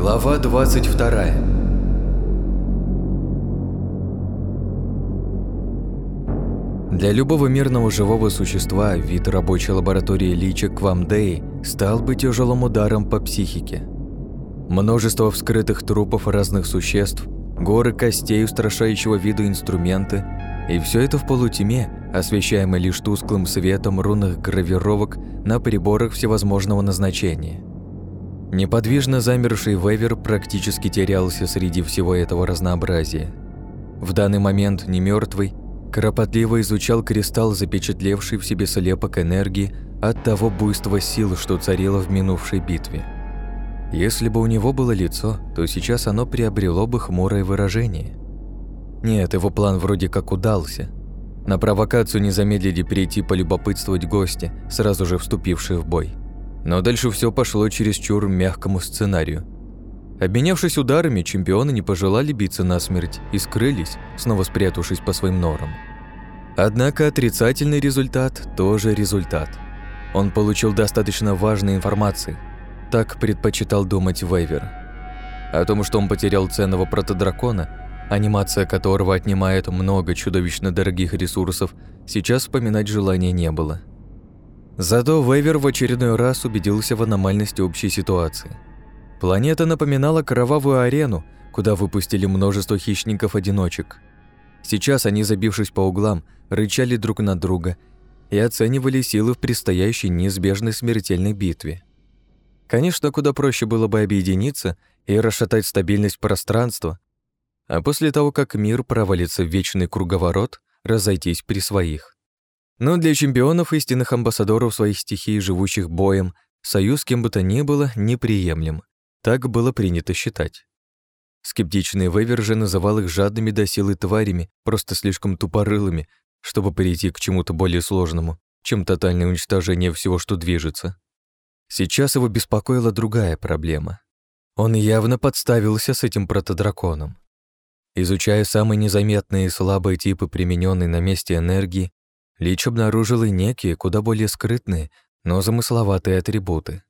Глава 22 Для любого мирного живого существа вид рабочей лаборатории Лича Квамдеи стал бы тяжелым ударом по психике. Множество вскрытых трупов разных существ, горы костей устрашающего вида инструменты, и все это в полутьме, освещаемой лишь тусклым светом рунных гравировок на приборах всевозможного назначения. Неподвижно замерший Вейвер практически терялся среди всего этого разнообразия. В данный момент не мертвый, кропотливо изучал кристалл, запечатлевший в себе слепок энергии от того буйства сил, что царило в минувшей битве. Если бы у него было лицо, то сейчас оно приобрело бы хмурое выражение. Нет, его план вроде как удался. На провокацию не замедлили перейти полюбопытствовать гости, сразу же вступившие в бой. Но дальше все пошло чересчур мягкому сценарию. Обменявшись ударами, чемпионы не пожелали биться насмерть и скрылись, снова спрятавшись по своим норам. Однако отрицательный результат тоже результат. Он получил достаточно важной информации. Так предпочитал думать Вейвер. О том, что он потерял ценного протодракона, анимация которого отнимает много чудовищно дорогих ресурсов, сейчас вспоминать желания не было. Зато Вейвер в очередной раз убедился в аномальности общей ситуации. Планета напоминала кровавую арену, куда выпустили множество хищников-одиночек. Сейчас они, забившись по углам, рычали друг на друга и оценивали силы в предстоящей неизбежной смертельной битве. Конечно, куда проще было бы объединиться и расшатать стабильность пространства, а после того, как мир провалится в вечный круговорот, разойтись при своих. Но для чемпионов истинных амбассадоров своих стихий, живущих боем, союз кем бы то ни было неприемлем. Так было принято считать. Скептичный Вейвер же называл их жадными до силы тварями, просто слишком тупорылыми, чтобы перейти к чему-то более сложному, чем тотальное уничтожение всего, что движется. Сейчас его беспокоила другая проблема. Он явно подставился с этим протодраконом. Изучая самые незаметные и слабые типы примененной на месте энергии, Лич обнаружил и некие, куда более скрытные, но замысловатые атрибуты.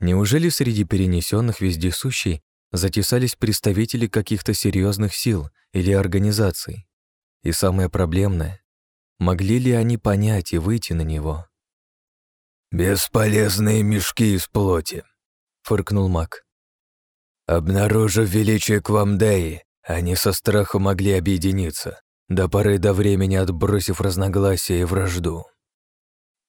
Неужели среди перенесенных вездесущей затесались представители каких-то серьезных сил или организаций? И самое проблемное, могли ли они понять и выйти на него? «Бесполезные мешки из плоти», — фыркнул маг. «Обнаружив величие Квамдеи, они со страху могли объединиться до поры до времени отбросив разногласия и вражду.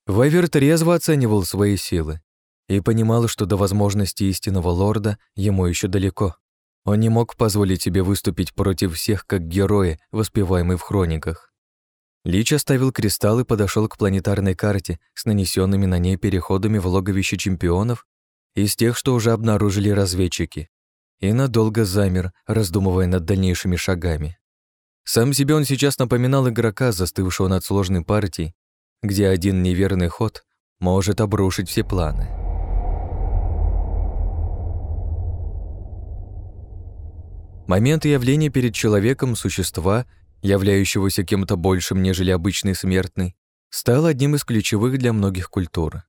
Вайвер трезво оценивал свои силы и понимал, что до возможности истинного лорда ему еще далеко. Он не мог позволить себе выступить против всех как герои, воспеваемые в хрониках. Лич оставил кристалл и подошел к планетарной карте с нанесенными на ней переходами в логовище чемпионов из тех, что уже обнаружили разведчики, и надолго замер, раздумывая над дальнейшими шагами. Сам себе он сейчас напоминал игрока, застывшего над сложной партией, где один неверный ход может обрушить все планы. Момент явления перед человеком существа, являющегося кем-то большим, нежели обычный смертный, стал одним из ключевых для многих культур.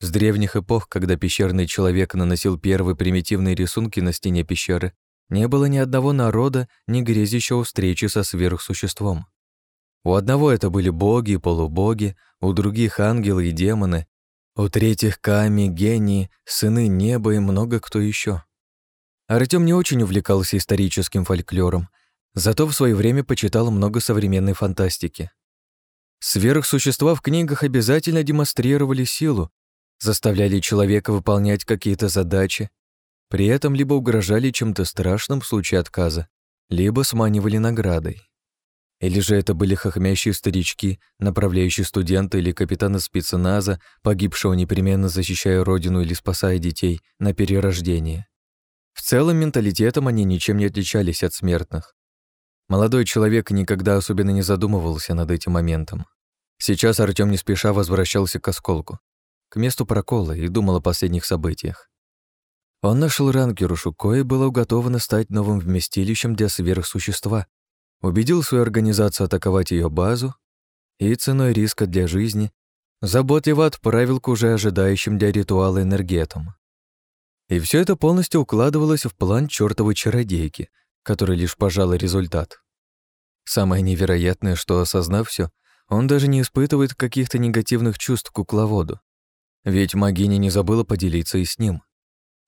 С древних эпох, когда пещерный человек наносил первые примитивные рисунки на стене пещеры, не было ни одного народа, ни грезящего встречи со сверхсуществом. У одного это были боги и полубоги, у других ангелы и демоны, у третьих ками, гении, сыны неба и много кто еще. Артём не очень увлекался историческим фольклором, зато в свое время почитал много современной фантастики. Сверхсущества в книгах обязательно демонстрировали силу, заставляли человека выполнять какие-то задачи, при этом либо угрожали чем-то страшным в случае отказа, либо сманивали наградой. Или же это были хохмящие старички, направляющие студента или капитана спецназа, погибшего непременно защищая родину или спасая детей на перерождение. В целом менталитетом они ничем не отличались от смертных. Молодой человек никогда особенно не задумывался над этим моментом. Сейчас Артём не спеша возвращался к осколку, к месту прокола и думал о последних событиях. Он нашел ранкерушу, кое было уготовано стать новым вместилищем для сверхсущества, убедил свою организацию атаковать ее базу и ценой риска для жизни заботливо отправил к уже ожидающим для ритуала энергетам. И все это полностью укладывалось в план чертовой чародейки, который лишь пожал результат. Самое невероятное, что, осознав все, он даже не испытывает каких-то негативных чувств к кукловоду. Ведь магиня не забыла поделиться и с ним.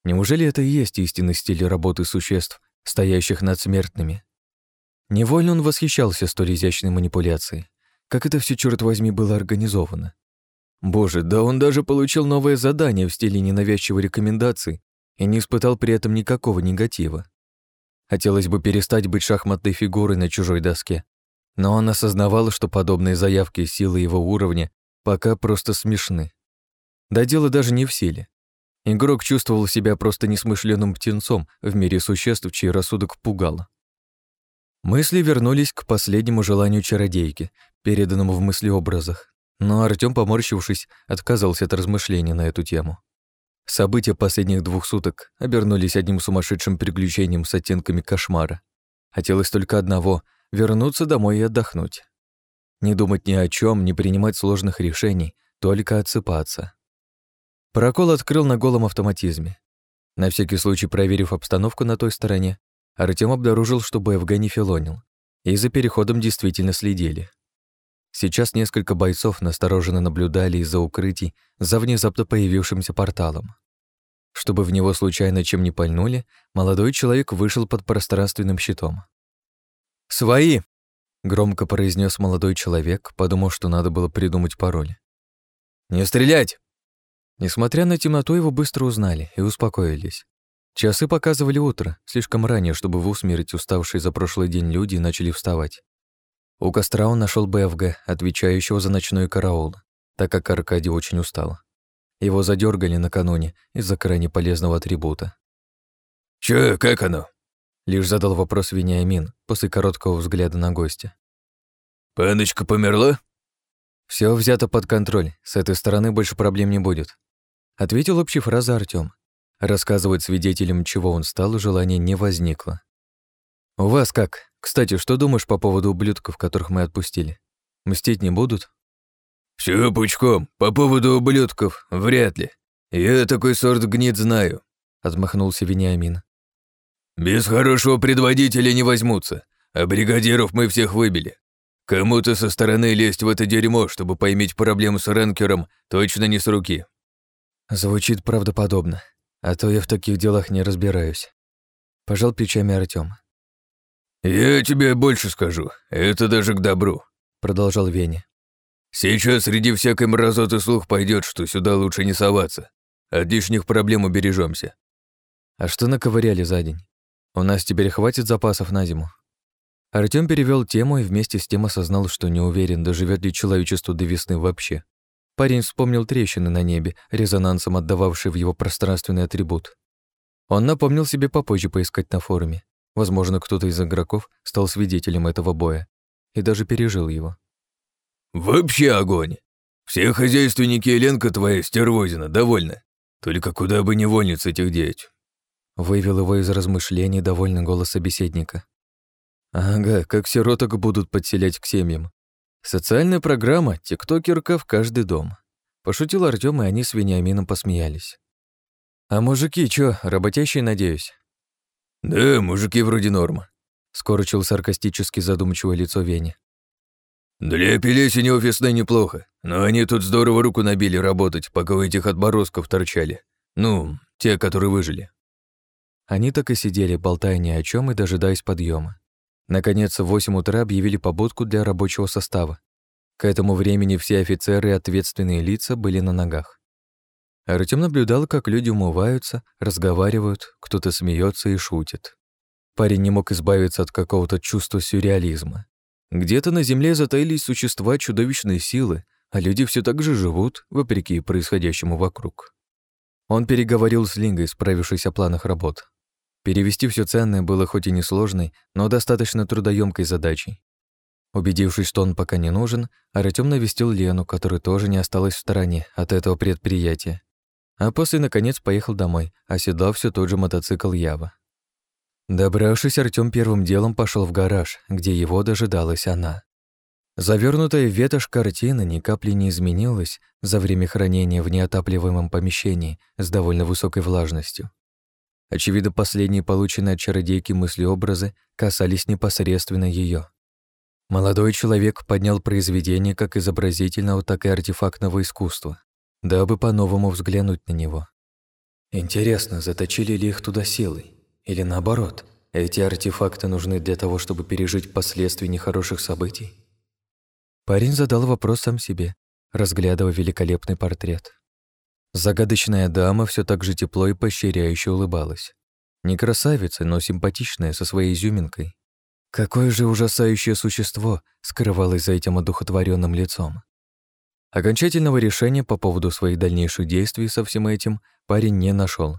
Неужели это и есть истинный стиль работы существ, стоящих над смертными? Невольно он восхищался столь изящной манипуляцией. Как это все, черт возьми, было организовано? Боже, да он даже получил новое задание в стиле ненавязчивой рекомендации и не испытал при этом никакого негатива. Хотелось бы перестать быть шахматной фигурой на чужой доске, но он осознавал, что подобные заявки силы его уровня пока просто смешны. Да дело даже не в силе. Игрок чувствовал себя просто несмышленным птенцом в мире существ, чей рассудок пугал. Мысли вернулись к последнему желанию чародейки, переданному в мыслеобразах, но Артём, поморщившись, отказался от размышлений на эту тему. События последних двух суток обернулись одним сумасшедшим приключением с оттенками кошмара. Хотелось только одного — вернуться домой и отдохнуть. Не думать ни о чем, не принимать сложных решений, только отсыпаться. Прокол открыл на голом автоматизме. На всякий случай проверив обстановку на той стороне, Артём обнаружил, что БФГ не филонил, и за переходом действительно следили. Сейчас несколько бойцов настороженно наблюдали из-за укрытий за внезапно появившимся порталом. Чтобы в него случайно чем не пальнули, молодой человек вышел под пространственным щитом. «Свои!» — громко произнес молодой человек, подумав, что надо было придумать пароль. «Не стрелять!» Несмотря на темноту, его быстро узнали и успокоились. Часы показывали утро, слишком ранее, чтобы в усмерть уставшие за прошлый день люди начали вставать. У костра он нашел БФГ, отвечающего за ночной караул, так как Аркадий очень устал. Его задергали накануне из-за крайне полезного атрибута. «Чё, как оно?» Лишь задал вопрос Вениамин после короткого взгляда на гостя. «Паночка померла?» Все взято под контроль, с этой стороны больше проблем не будет», — ответил общей фразой Артём. Рассказывать свидетелям, чего он стал, желания не возникло. «У вас как? Кстати, что думаешь по поводу ублюдков, которых мы отпустили? Мстить не будут?» Все пучком. По поводу ублюдков вряд ли. Я такой сорт гнид знаю», — отмахнулся Вениамин. «Без хорошего предводителя не возьмутся, а бригадиров мы всех выбили. Кому-то со стороны лезть в это дерьмо, чтобы поймить проблему с ранкером, точно не с руки». Звучит правдоподобно, а то я в таких делах не разбираюсь. Пожал плечами Артём. «Я тебе больше скажу, это даже к добру», — продолжал Веня. «Сейчас среди всякой мразоты слух пойдет, что сюда лучше не соваться. От лишних проблем убережемся. «А что наковыряли за день? У нас теперь хватит запасов на зиму?» Артём перевёл тему и вместе с тем осознал, что не уверен, доживет ли человечество до весны вообще. Парень вспомнил трещины на небе, резонансом отдававшие в его пространственный атрибут. Он напомнил себе попозже поискать на форуме. Возможно, кто-то из игроков стал свидетелем этого боя и даже пережил его. «Вообще огонь! Все хозяйственники Еленка твоя стервозина довольны. Только куда бы невольниц этих деть?» Вывел его из размышлений довольный голос собеседника. «Ага, как сироток будут подселять к семьям. Социальная программа «Тиктокерка в каждый дом». Пошутил Артём, и они с Вениамином посмеялись. «А мужики чё, работящие, надеюсь?» «Да, мужики вроде норма», — скорчил саркастически задумчивое лицо Вени. «Для Пелесини офисной неплохо, но они тут здорово руку набили работать, пока у этих отбросков торчали. Ну, те, которые выжили». Они так и сидели, болтая ни о чем и дожидаясь подъема. Наконец, в 8 утра объявили побудку для рабочего состава. К этому времени все офицеры и ответственные лица были на ногах. Артем наблюдал, как люди умываются, разговаривают, кто-то смеется и шутит. Парень не мог избавиться от какого-то чувства сюрреализма. Где-то на Земле затаились существа чудовищной силы, а люди все так же живут, вопреки происходящему вокруг. Он переговорил с Лингой, справившись о планах работ. Перевести все ценное было хоть и несложной, но достаточно трудоемкой задачей. Убедившись, что он пока не нужен, Артём навестил Лену, которая тоже не осталась в стороне от этого предприятия. А после, наконец, поехал домой, оседлав все тот же мотоцикл Ява. Добравшись, Артём первым делом пошел в гараж, где его дожидалась она. Завернутая в ветошь картина ни капли не изменилась за время хранения в неотапливаемом помещении с довольно высокой влажностью. Очевидно, последние полученные от чародейки мыслеобразы касались непосредственно ее. Молодой человек поднял произведение как изобразительного, так и артефактного искусства, дабы по-новому взглянуть на него. Интересно, заточили ли их туда силой? Или наоборот, эти артефакты нужны для того, чтобы пережить последствия нехороших событий? Парень задал вопрос сам себе, разглядывая великолепный портрет. Загадочная дама все так же тепло и поощряюще улыбалась. Не красавица, но симпатичная, со своей изюминкой. Какое же ужасающее существо скрывалось за этим одухотворенным лицом. Окончательного решения по поводу своих дальнейших действий со всем этим парень не нашел.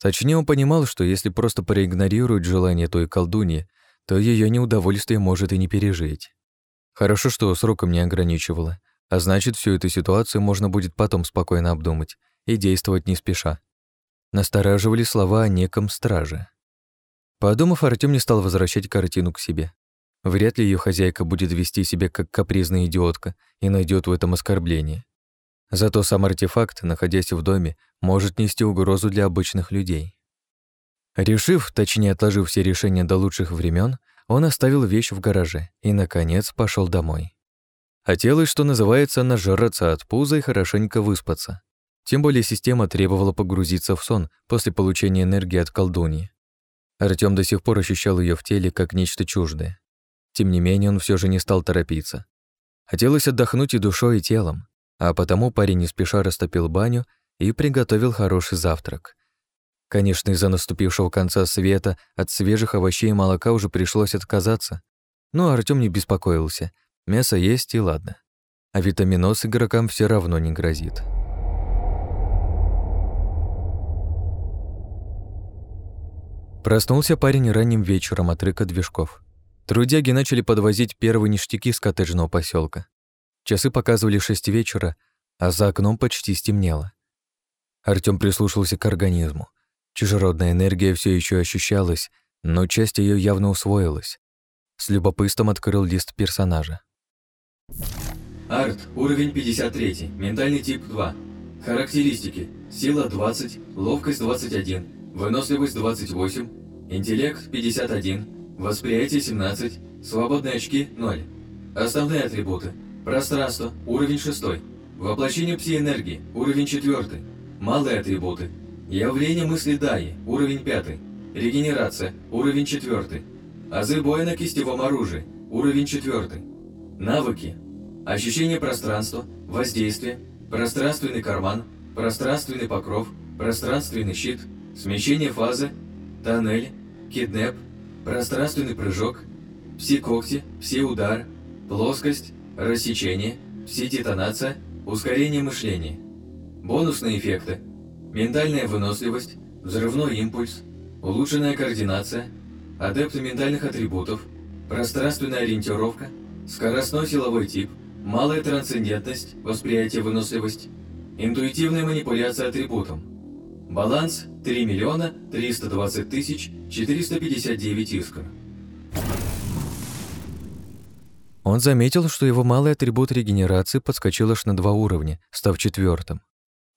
Точнее, он понимал, что если просто проигнорирует желание той колдуньи, то ее неудовольствие может и не пережить. Хорошо, что сроком не ограничивало, а значит, всю эту ситуацию можно будет потом спокойно обдумать и действовать не спеша. Настораживали слова о неком страже. Подумав, Артём не стал возвращать картину к себе. Вряд ли ее хозяйка будет вести себя как капризная идиотка и найдет в этом оскорбление. Зато сам артефакт, находясь в доме, может нести угрозу для обычных людей. Решив, точнее отложив все решения до лучших времен, он оставил вещь в гараже и, наконец, пошел домой. Хотелось, что называется, нажраться от пуза и хорошенько выспаться. Тем более система требовала погрузиться в сон после получения энергии от колдуньи. Артём до сих пор ощущал ее в теле как нечто чуждое. Тем не менее, он все же не стал торопиться. Хотелось отдохнуть и душой, и телом, а потому парень не спеша растопил баню и приготовил хороший завтрак. Конечно, из-за наступившего конца света от свежих овощей и молока уже пришлось отказаться, но Артём не беспокоился. Мясо есть и ладно. А витаминоз игрокам все равно не грозит. Проснулся парень ранним вечером от рыка движков. Трудяги начали подвозить первые ништяки с коттеджного поселка. Часы показывали шесть вечера, а за окном почти стемнело. Артём прислушался к организму. Чужеродная энергия все еще ощущалась, но часть ее явно усвоилась. С любопытством открыл лист персонажа. Арт, уровень 53, ментальный тип 2. Характеристики. Сила 20, ловкость 21, Выносливость 28, интеллект 51, восприятие 17, свободные очки 0. Основные атрибуты. Пространство, уровень 6. Воплощение пси-энергии, уровень 4. Малые атрибуты. Явление мысли Даи, уровень 5. Регенерация, уровень 4. Азы боя на кистевом оружии, уровень 4. Навыки. Ощущение пространства, воздействие, пространственный карман, пространственный покров, пространственный щит – смещение фазы, тоннель, киднеп, пространственный прыжок, все когти, все удар, плоскость, рассечение, все детонация, ускорение мышления. Бонусные эффекты. Ментальная выносливость, взрывной импульс, улучшенная координация, адепты ментальных атрибутов, пространственная ориентировка, скоростной силовой тип, малая трансцендентность, восприятие выносливость, интуитивная манипуляция атрибутом, Баланс 3 миллиона 320 тысяч 459 искр. Он заметил, что его малый атрибут регенерации подскочил аж на два уровня, став четвертым.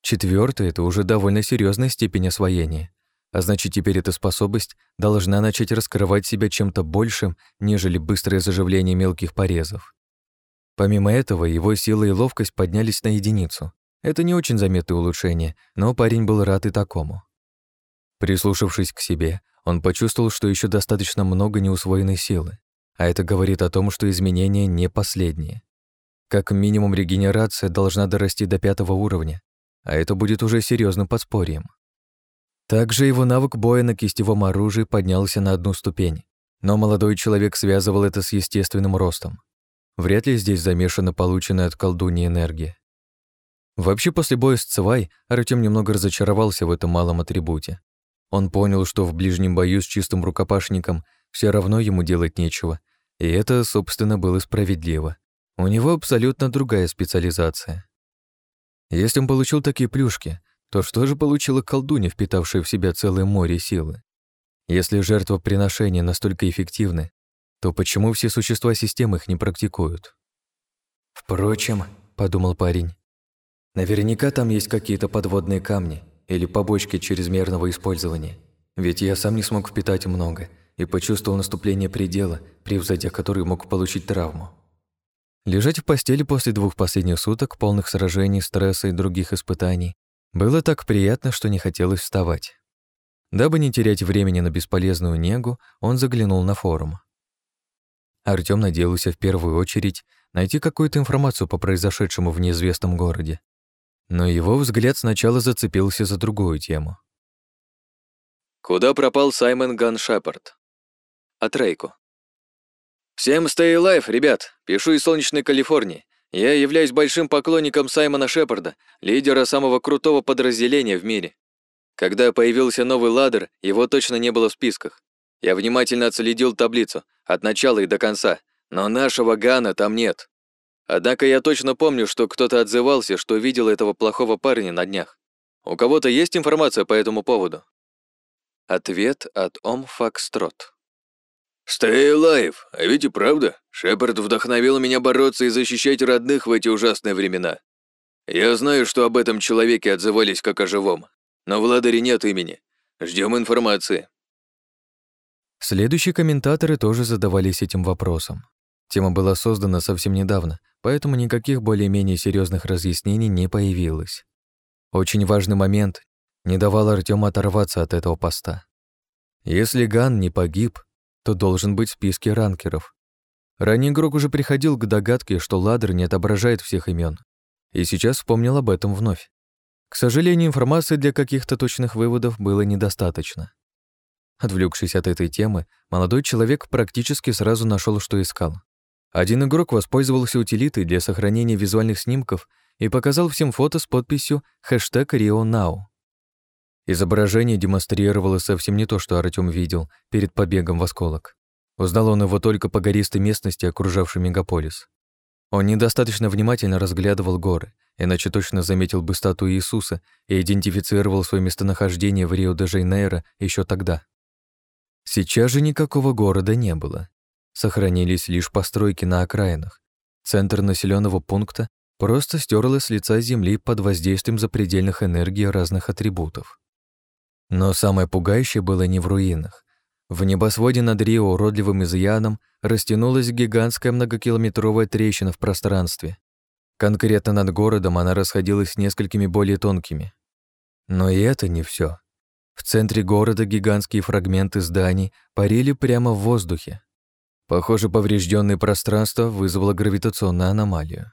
Четвертый — это уже довольно серьезная степень освоения, а значит, теперь эта способность должна начать раскрывать себя чем-то большим, нежели быстрое заживление мелких порезов. Помимо этого, его сила и ловкость поднялись на единицу. Это не очень заметное улучшение, но парень был рад и такому. Прислушавшись к себе, он почувствовал, что еще достаточно много неусвоенной силы, а это говорит о том, что изменения не последние. Как минимум регенерация должна дорасти до пятого уровня, а это будет уже серьезным подспорьем. Также его навык боя на кистевом оружии поднялся на одну ступень, но молодой человек связывал это с естественным ростом. Вряд ли здесь замешана полученная от колдуньи энергия. Вообще, после боя с Цвай Артём немного разочаровался в этом малом атрибуте. Он понял, что в ближнем бою с чистым рукопашником все равно ему делать нечего, и это, собственно, было справедливо. У него абсолютно другая специализация. Если он получил такие плюшки, то что же получила колдунья, впитавшая в себя целое море силы? Если жертвоприношения настолько эффективны, то почему все существа системы их не практикуют? «Впрочем», — подумал парень, Наверняка там есть какие-то подводные камни или побочки чрезмерного использования. Ведь я сам не смог впитать много и почувствовал наступление предела, превзойдя который мог получить травму. Лежать в постели после двух последних суток, полных сражений, стресса и других испытаний, было так приятно, что не хотелось вставать. Дабы не терять времени на бесполезную негу, он заглянул на форум. Артём надеялся в первую очередь найти какую-то информацию по произошедшему в неизвестном городе. Но его взгляд сначала зацепился за другую тему. Куда пропал Саймон Ган Шепард? От Рейко. Всем stay alive, ребят. Пишу из солнечной Калифорнии. Я являюсь большим поклонником Саймона Шепарда, лидера самого крутого подразделения в мире. Когда появился новый ладер, его точно не было в списках. Я внимательно отследил таблицу, от начала и до конца, но нашего Гана там нет. Однако я точно помню, что кто-то отзывался, что видел этого плохого парня на днях. У кого-то есть информация по этому поводу? Ответ от Ом Фокстрот. «Stay alive, а ведь и правда, Шепард вдохновил меня бороться и защищать родных в эти ужасные времена. Я знаю, что об этом человеке отзывались как о живом, но в Ладере нет имени. Ждем информации». Следующие комментаторы тоже задавались этим вопросом. Тема была создана совсем недавно, поэтому никаких более-менее серьезных разъяснений не появилось. Очень важный момент не давал Артему оторваться от этого поста. Если Ган не погиб, то должен быть в списке ранкеров. Ранний игрок уже приходил к догадке, что ладер не отображает всех имен, и сейчас вспомнил об этом вновь. К сожалению, информации для каких-то точных выводов было недостаточно. Отвлекшись от этой темы, молодой человек практически сразу нашел, что искал. Один игрок воспользовался утилитой для сохранения визуальных снимков и показал всем фото с подписью хэштег RioNow. Изображение демонстрировало совсем не то, что Артём видел перед побегом в осколок. Узнал он его только по гористой местности, окружавшей мегаполис. Он недостаточно внимательно разглядывал горы, иначе точно заметил бы статую Иисуса и идентифицировал свое местонахождение в Рио-де-Жанейро еще тогда. Сейчас же никакого города не было. Сохранились лишь постройки на окраинах. Центр населенного пункта просто стерло с лица земли под воздействием запредельных энергий разных атрибутов. Но самое пугающее было не в руинах. В небосводе над Рио уродливым изъяном растянулась гигантская многокилометровая трещина в пространстве. Конкретно над городом она расходилась несколькими более тонкими. Но и это не все. В центре города гигантские фрагменты зданий парили прямо в воздухе. Похоже, поврежденное пространство вызвало гравитационную аномалию.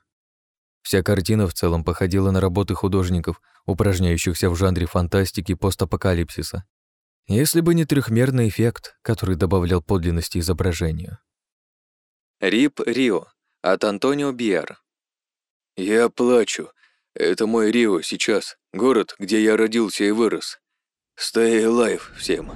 Вся картина в целом походила на работы художников, упражняющихся в жанре фантастики и постапокалипсиса, если бы не трехмерный эффект, который добавлял подлинности изображению. Рип Рио от Антонио Биер. «Я плачу. Это мой Рио сейчас, город, где я родился и вырос. Stay alive всем».